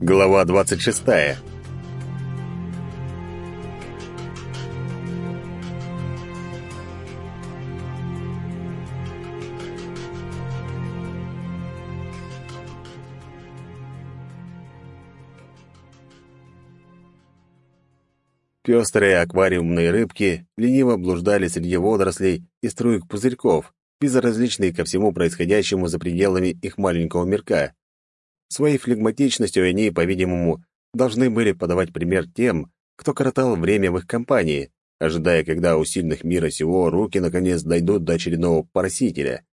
Глава 26. Пестрые аквариумные рыбки лениво блуждали среди водорослей и струек пузырьков, безразличные ко всему происходящему за пределами их маленького мирка. Своей флегматичностью они, по-видимому, должны были подавать пример тем, кто коротал время в их компании, ожидая, когда у сильных мира сего руки наконец дойдут до очередного просителя.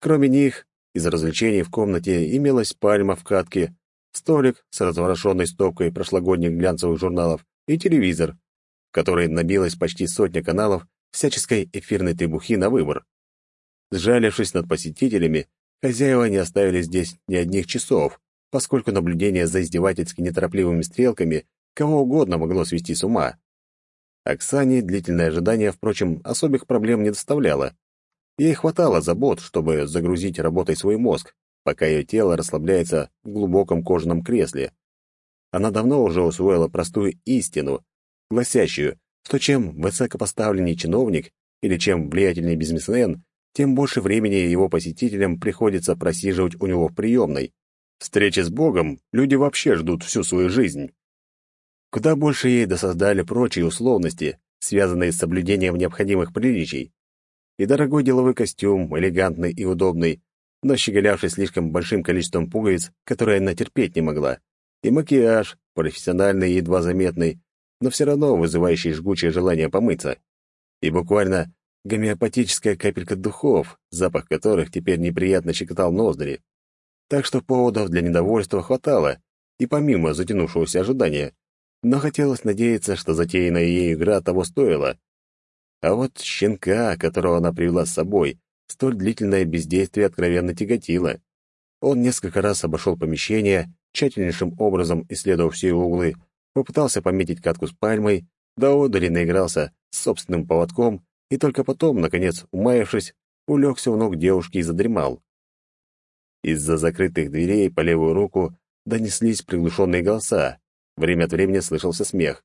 Кроме них, из развлечений в комнате имелась пальма в катке, столик с разворошенной стопкой прошлогодних глянцевых журналов и телевизор, в который набилась почти сотня каналов всяческой эфирной требухи на выбор. Сжалившись над посетителями, Хозяева не оставили здесь ни одних часов, поскольку наблюдение за издевательски неторопливыми стрелками кого угодно могло свести с ума. Оксане длительное ожидание, впрочем, особых проблем не доставляло. Ей хватало забот, чтобы загрузить работой свой мозг, пока ее тело расслабляется в глубоком кожаном кресле. Она давно уже усвоила простую истину, гласящую, что чем высокопоставленнее чиновник или чем влиятельнее бизнесмен, тем больше времени его посетителям приходится просиживать у него в приемной. Встречи с Богом люди вообще ждут всю свою жизнь. Куда больше ей досоздали прочие условности, связанные с соблюдением необходимых приличий. И дорогой деловой костюм, элегантный и удобный, но щеголявший слишком большим количеством пуговиц, которые она терпеть не могла, и макияж, профессиональный и едва заметный, но все равно вызывающий жгучее желание помыться. И буквально гомеопатическая капелька духов, запах которых теперь неприятно щекотал ноздри. Так что поводов для недовольства хватало, и помимо затянувшегося ожидания, но хотелось надеяться, что затеянная ей игра того стоила. А вот щенка, которого она привела с собой, столь длительное бездействие откровенно тяготило. Он несколько раз обошел помещение, тщательнейшим образом исследовав все углы, попытался пометить катку с пальмой, до одури наигрался с собственным поводком и только потом, наконец, умаявшись, улегся у ног девушки и задремал. Из-за закрытых дверей по левую руку донеслись приглушенные голоса. Время от времени слышался смех.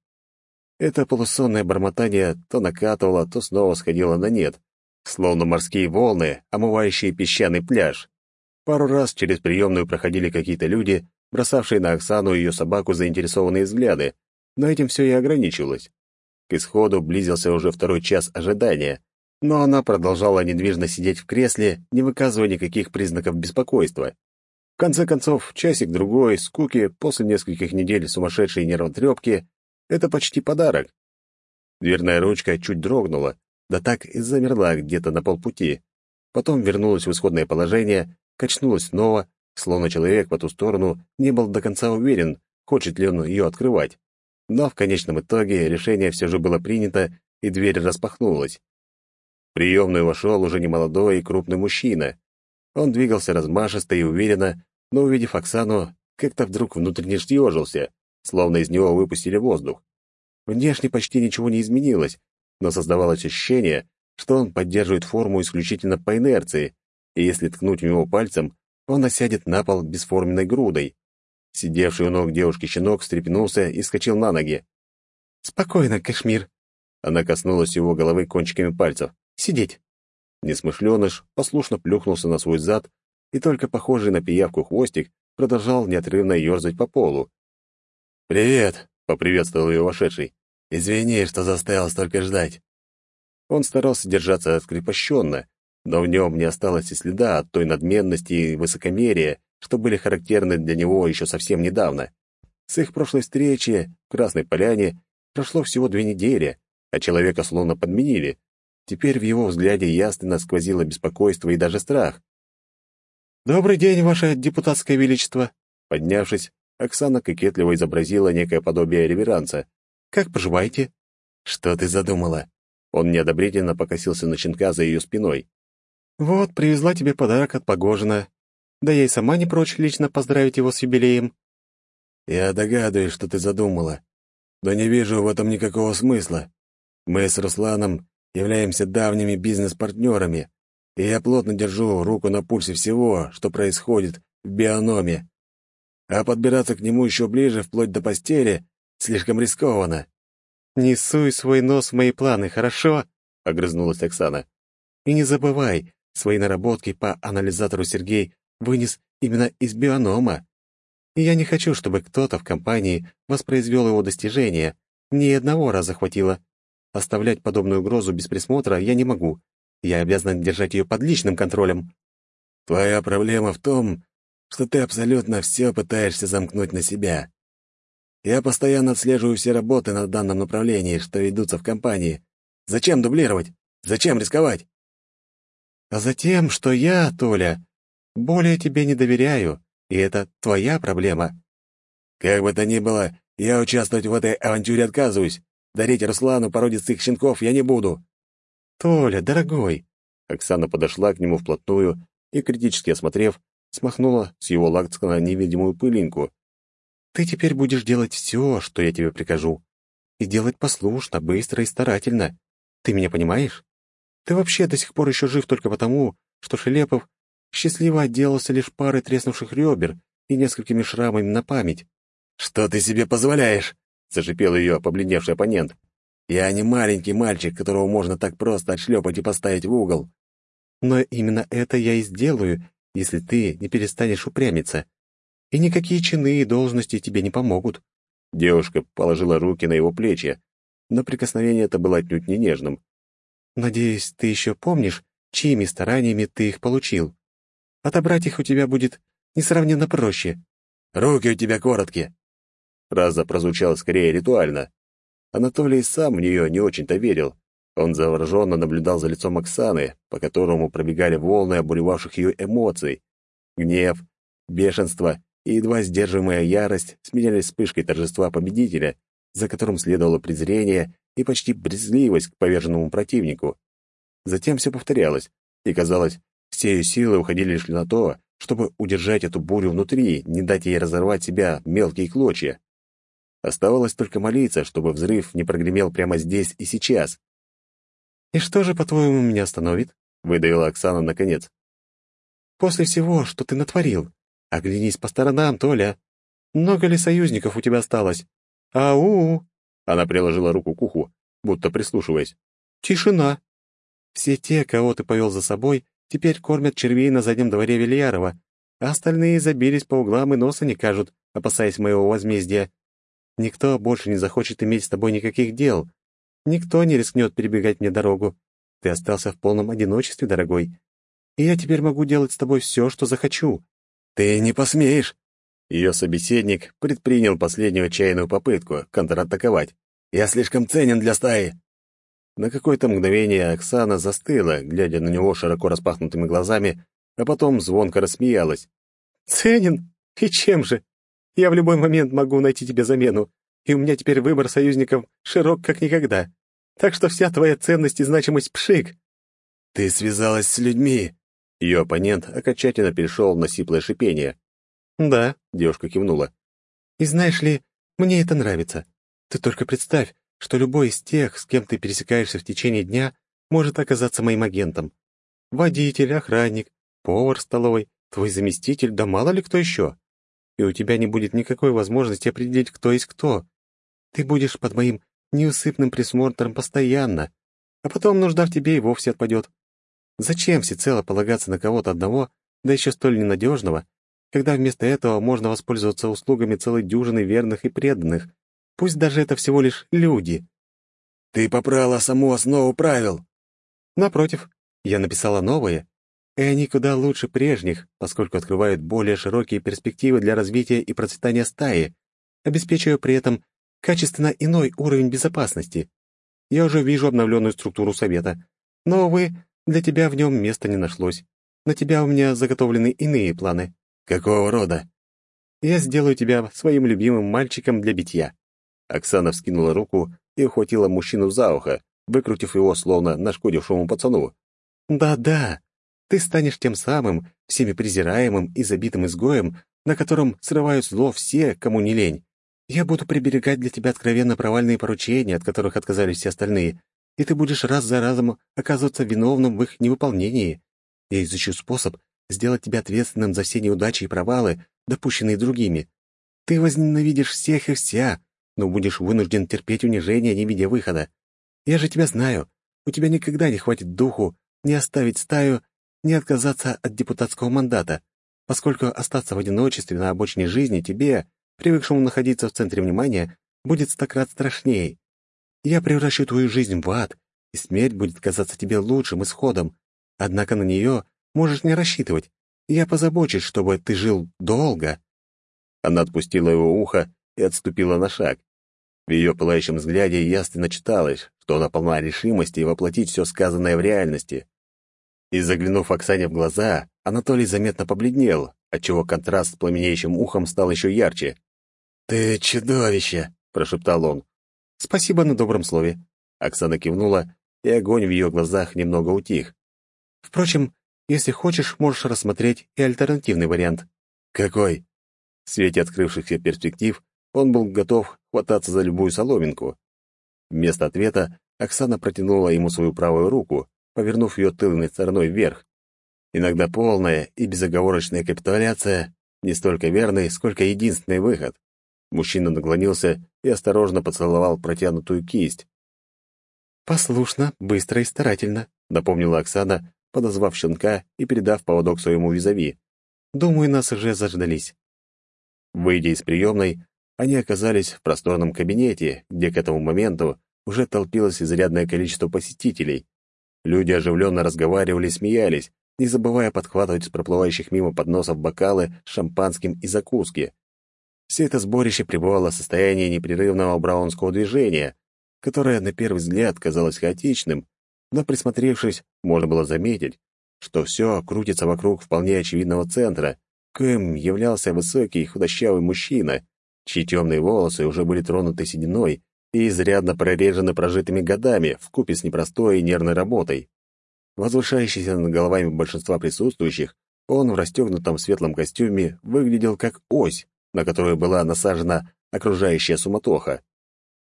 Это полусонное бормотание то накатывало, то снова сходило на нет, словно морские волны, омывающие песчаный пляж. Пару раз через приемную проходили какие-то люди, бросавшие на Оксану и ее собаку заинтересованные взгляды, но этим все и ограничивалось. К исходу близился уже второй час ожидания, но она продолжала недвижно сидеть в кресле, не выказывая никаких признаков беспокойства. В конце концов, часик-другой скуки после нескольких недель сумасшедшей нервотрепки — это почти подарок. Дверная ручка чуть дрогнула, да так и замерла где-то на полпути. Потом вернулась в исходное положение, качнулась снова, словно человек по ту сторону не был до конца уверен, хочет ли он ее открывать. Но в конечном итоге решение все же было принято, и дверь распахнулась. В приемную вошел уже немолодой и крупный мужчина. Он двигался размашисто и уверенно, но, увидев Оксану, как-то вдруг внутренне съежился, словно из него выпустили воздух. Внешне почти ничего не изменилось, но создавалось ощущение, что он поддерживает форму исключительно по инерции, и если ткнуть в него пальцем, он осядет на пол бесформенной грудой. Сидевший у ног девушки щенок встрепенулся и скочил на ноги. «Спокойно, Кашмир!» Она коснулась его головы кончиками пальцев. «Сидеть!» Несмышленыш послушно плюхнулся на свой зад, и только похожий на пиявку хвостик продолжал неотрывно ерзать по полу. «Привет!» — поприветствовал ее вошедший. «Извини, что заставил столько ждать». Он старался держаться скрепощенно, но в нем не осталось и следа от той надменности и высокомерия, что были характерны для него еще совсем недавно. С их прошлой встречи в Красной Поляне прошло всего две недели, а человека словно подменили. Теперь в его взгляде ясно сквозило беспокойство и даже страх. «Добрый день, ваше депутатское величество!» Поднявшись, Оксана кокетливо изобразила некое подобие реверанса. «Как поживаете?» «Что ты задумала?» Он неодобрительно покосился на щенка за ее спиной. «Вот, привезла тебе подарок от Погожина. Да я и сама не прочь лично поздравить его с юбилеем». «Я догадываюсь, что ты задумала, но не вижу в этом никакого смысла. Мы с Русланом являемся давними бизнес-партнерами, и я плотно держу руку на пульсе всего, что происходит в биономе. а подбираться к нему еще ближе, вплоть до постели, слишком рискованно. «Не суй свой нос в мои планы, хорошо?» — огрызнулась Оксана. «И не забывай, свои наработки по анализатору Сергей вынес именно из бионома. И я не хочу, чтобы кто-то в компании воспроизвел его достижения. Ни одного раза хватило. Оставлять подобную угрозу без присмотра я не могу. Я обязан держать ее под личным контролем. Твоя проблема в том, что ты абсолютно все пытаешься замкнуть на себя. Я постоянно отслеживаю все работы на данном направлении, что ведутся в компании. Зачем дублировать? Зачем рисковать? А затем, что я, Толя, более тебе не доверяю, и это твоя проблема. Как бы то ни было, я участвовать в этой авантюре отказываюсь. Дарить Руслану породистых щенков я не буду. Толя, дорогой. Оксана подошла к нему вплотную и, критически осмотрев, смахнула с его лактскана невидимую пылинку. Ты теперь будешь делать все, что я тебе прикажу. И делать послушно, быстро и старательно. Ты меня понимаешь? Ты вообще до сих пор еще жив только потому, что Шелепов счастливо отделался лишь парой треснувших ребер и несколькими шрамами на память. «Что ты себе позволяешь?» — зашипел ее побледневший оппонент. «Я не маленький мальчик, которого можно так просто отшлепать и поставить в угол». «Но именно это я и сделаю, если ты не перестанешь упрямиться. И никакие чины и должности тебе не помогут». Девушка положила руки на его плечи, но прикосновение это было отнюдь не нежным. Надеюсь, ты еще помнишь, чьими стараниями ты их получил. Отобрать их у тебя будет несравненно проще. Руки у тебя короткие. Фраза прозвучала скорее ритуально. Анатолий сам в нее не очень-то верил. Он завороженно наблюдал за лицом Оксаны, по которому пробегали волны обуревавших ее эмоций. Гнев, бешенство и едва сдерживаемая ярость сменялись вспышкой торжества победителя, за которым следовало презрение и почти брезгливость к поверженному противнику. Затем все повторялось, и, казалось, все ее силы уходили лишь на то, чтобы удержать эту бурю внутри, не дать ей разорвать себя мелкие клочья. Оставалось только молиться, чтобы взрыв не прогремел прямо здесь и сейчас. «И что же, по-твоему, меня остановит?» — выдавила Оксана наконец. «После всего, что ты натворил, оглянись по сторонам, Толя. Много ли союзников у тебя осталось? Ау!» Она приложила руку к уху, будто прислушиваясь. «Тишина! Все те, кого ты повел за собой, теперь кормят червей на заднем дворе Вильярова, а остальные забились по углам и носа не кажут, опасаясь моего возмездия. Никто больше не захочет иметь с тобой никаких дел. Никто не рискнет перебегать мне дорогу. Ты остался в полном одиночестве, дорогой. И я теперь могу делать с тобой все, что захочу». «Ты не посмеешь!» Ее собеседник предпринял последнюю отчаянную попытку контратаковать. «Я слишком ценен для стаи!» На какое-то мгновение Оксана застыла, глядя на него широко распахнутыми глазами, а потом звонко рассмеялась. «Ценен? И чем же? Я в любой момент могу найти тебе замену, и у меня теперь выбор союзников широк как никогда. Так что вся твоя ценность и значимость пшик». «Ты связалась с людьми!» Ее оппонент окончательно перешел на сиплое шипение. «Да», — девушка кивнула. «И знаешь ли, мне это нравится. Ты только представь, что любой из тех, с кем ты пересекаешься в течение дня, может оказаться моим агентом. Водитель, охранник, повар столовой, твой заместитель, да мало ли кто еще. И у тебя не будет никакой возможности определить, кто есть кто. Ты будешь под моим неусыпным присмотром постоянно, а потом нужда в тебе и вовсе отпадет. Зачем всецело полагаться на кого-то одного, да еще столь ненадежного, когда вместо этого можно воспользоваться услугами целой дюжины верных и преданных, пусть даже это всего лишь люди. Ты попрала саму основу правил. Напротив, я написала новые, и они куда лучше прежних, поскольку открывают более широкие перспективы для развития и процветания стаи, обеспечивая при этом качественно иной уровень безопасности. Я уже вижу обновленную структуру совета, но, увы, для тебя в нем места не нашлось. На тебя у меня заготовлены иные планы. «Какого рода?» «Я сделаю тебя своим любимым мальчиком для битья». Оксана вскинула руку и ухватила мужчину за ухо, выкрутив его словно нашкодившему пацану. «Да-да, ты станешь тем самым, всеми презираемым и забитым изгоем, на котором срывают зло все, кому не лень. Я буду приберегать для тебя откровенно провальные поручения, от которых отказались все остальные, и ты будешь раз за разом оказываться виновным в их невыполнении. Я изучу способ, сделать тебя ответственным за все неудачи и провалы, допущенные другими, Ты возненавидишь всех и вся, но будешь вынужден терпеть унижение, не видя выхода. Я же тебя знаю. У тебя никогда не хватит духу не оставить стаю, не отказаться от депутатского мандата, поскольку остаться в одиночестве на обочине жизни тебе, привыкшему находиться в центре внимания, будет стократ страшнее. Я превращу твою жизнь в ад, и смерть будет казаться тебе лучшим исходом. Однако на нее можешь не рассчитывать. Я позабочусь, чтобы ты жил долго». Она отпустила его ухо и отступила на шаг. В ее пылающем взгляде ясно читалось, что она полна решимости воплотить все сказанное в реальности. И заглянув Оксане в глаза, Анатолий заметно побледнел, отчего контраст с пламенеющим ухом стал еще ярче. «Ты чудовище!» — прошептал он. «Спасибо на добром слове». Оксана кивнула, и огонь в ее глазах немного утих. «Впрочем, если хочешь, можешь рассмотреть и альтернативный вариант». «Какой?» В свете открывшихся перспектив он был готов хвататься за любую соломинку. Вместо ответа Оксана протянула ему свою правую руку, повернув ее тыльной стороной вверх. Иногда полная и безоговорочная капитуляция — не столько верный, сколько единственный выход. Мужчина наклонился и осторожно поцеловал протянутую кисть. «Послушно, быстро и старательно», — напомнила Оксана, подозвав щенка и передав поводок своему визави. «Думаю, нас уже заждались». Выйдя из приемной, они оказались в просторном кабинете, где к этому моменту уже толпилось изрядное количество посетителей. Люди оживленно разговаривали смеялись, не забывая подхватывать с проплывающих мимо подносов бокалы с шампанским и закуски. Все это сборище пребывало в состоянии непрерывного браунского движения, которое на первый взгляд казалось хаотичным, но, присмотревшись, можно было заметить, что все крутится вокруг вполне очевидного центра, кем являлся высокий худощавый мужчина, чьи темные волосы уже были тронуты сединой и изрядно прорежены прожитыми годами вкупе с непростой и нервной работой. Возвышающийся над головами большинства присутствующих, он в расстегнутом светлом костюме выглядел как ось, на которую была насажена окружающая суматоха.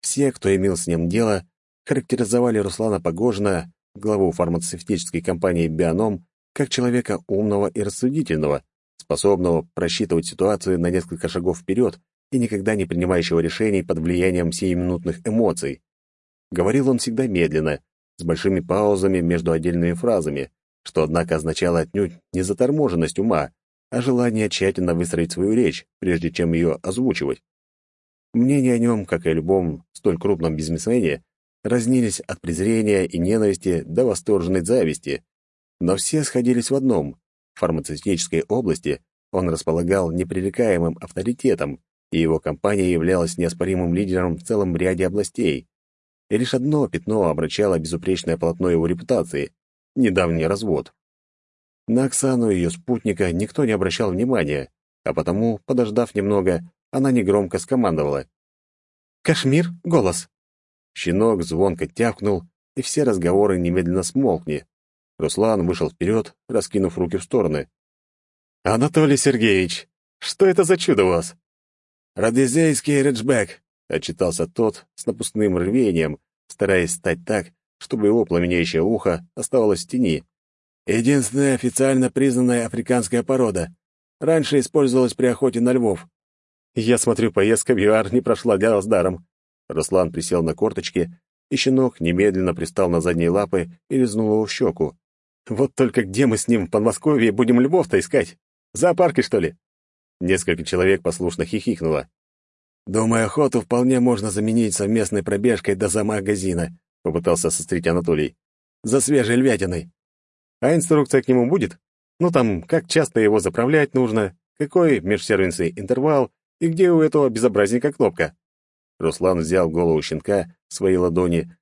Все, кто имел с ним дело, характеризовали Руслана Погожина, главу фармацевтической компании «Бионом», как человека умного и рассудительного, способного просчитывать ситуацию на несколько шагов вперед и никогда не принимающего решений под влиянием сиюминутных эмоций. Говорил он всегда медленно, с большими паузами между отдельными фразами, что, однако, означало отнюдь не заторможенность ума, а желание тщательно выстроить свою речь, прежде чем ее озвучивать. Мнения о нем, как и о любом столь крупном бизнесмене, разнились от презрения и ненависти до восторженной зависти, но все сходились в одном — в фармацевтической области он располагал непререкаемым авторитетом, и его компания являлась неоспоримым лидером в целом ряде областей. И лишь одно пятно обращало безупречное полотно его репутации — недавний развод. На Оксану и ее спутника никто не обращал внимания, а потому, подождав немного, она негромко скомандовала. «Кашмир, голос!» Щенок звонко тявкнул, и все разговоры немедленно смолкли. Руслан вышел вперед, раскинув руки в стороны. «Анатолий Сергеевич, что это за чудо у вас?» «Родезейский риджбек», — отчитался тот с напускным рвением, стараясь стать так, чтобы его пламенеющее ухо оставалось в тени. «Единственная официально признанная африканская порода. Раньше использовалась при охоте на львов». «Я смотрю, поездка в ЮАР не прошла для вас даром». Руслан присел на корточки, и щенок немедленно пристал на задние лапы и лизнул его в щеку. «Вот только где мы с ним в Подмосковье будем львов-то искать? В зоопарке, что ли?» Несколько человек послушно хихикнуло. «Думаю, охоту вполне можно заменить совместной пробежкой до замагазина», — попытался сострить Анатолий. «За свежей львятиной». «А инструкция к нему будет? Ну там, как часто его заправлять нужно, какой межсервисный интервал и где у этого безобразника кнопка?» Руслан взял голову щенка в свои ладони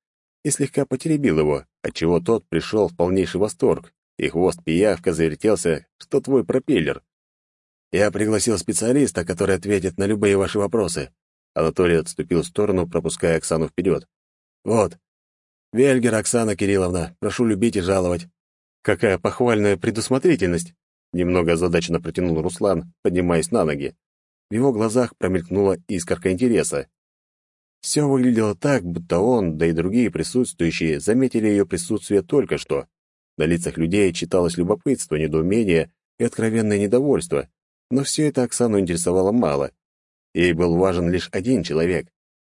и слегка потеребил его, отчего тот пришел в полнейший восторг, и хвост пиявка завертелся, что твой пропеллер. Я пригласил специалиста, который ответит на любые ваши вопросы. Анатолий отступил в сторону, пропуская Оксану вперед. Вот. Вельгер Оксана Кирилловна, прошу любить и жаловать. Какая похвальная предусмотрительность! Немного озадаченно протянул Руслан, поднимаясь на ноги. В его глазах промелькнула искорка интереса. Все выглядело так, будто он, да и другие присутствующие, заметили ее присутствие только что. На лицах людей читалось любопытство, недоумение и откровенное недовольство, но все это Оксану интересовало мало. Ей был важен лишь один человек.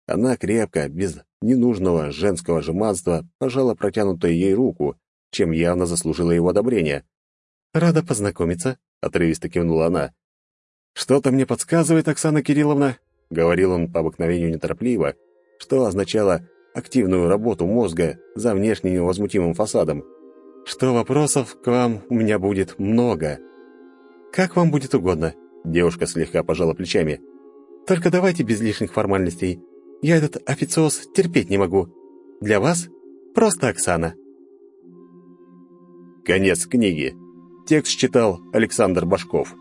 Она крепко, без ненужного женского жеманства, пожала протянутую ей руку, чем явно заслужила его одобрение. «Рада познакомиться», — отрывисто кивнула она. «Что-то мне подсказывает, Оксана Кирилловна», — говорил он по обыкновению неторопливо, что означало активную работу мозга за внешним невозмутимым фасадом, что вопросов к вам у меня будет много. Как вам будет угодно, девушка слегка пожала плечами. Только давайте без лишних формальностей. Я этот официоз терпеть не могу. Для вас просто Оксана. Конец книги. Текст читал Александр Башков.